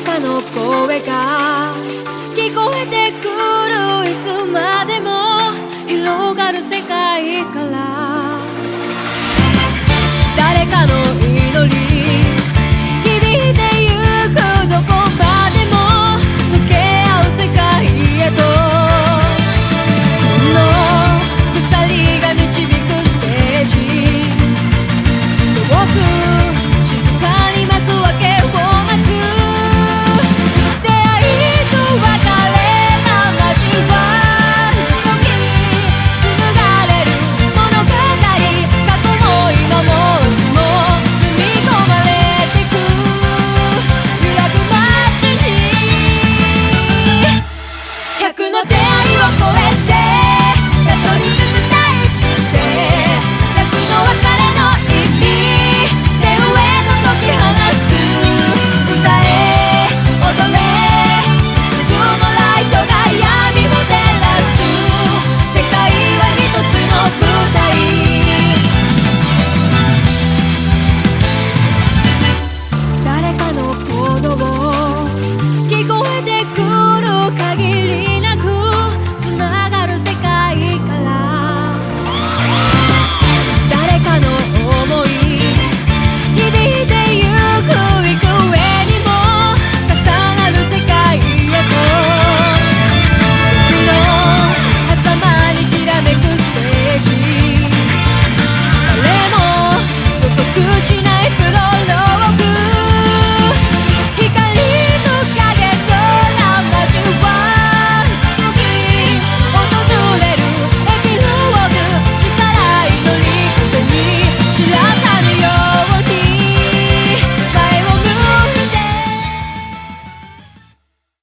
かの声が聞こえてくるいつまでも広がる世界から。誰かのの出会いを超えて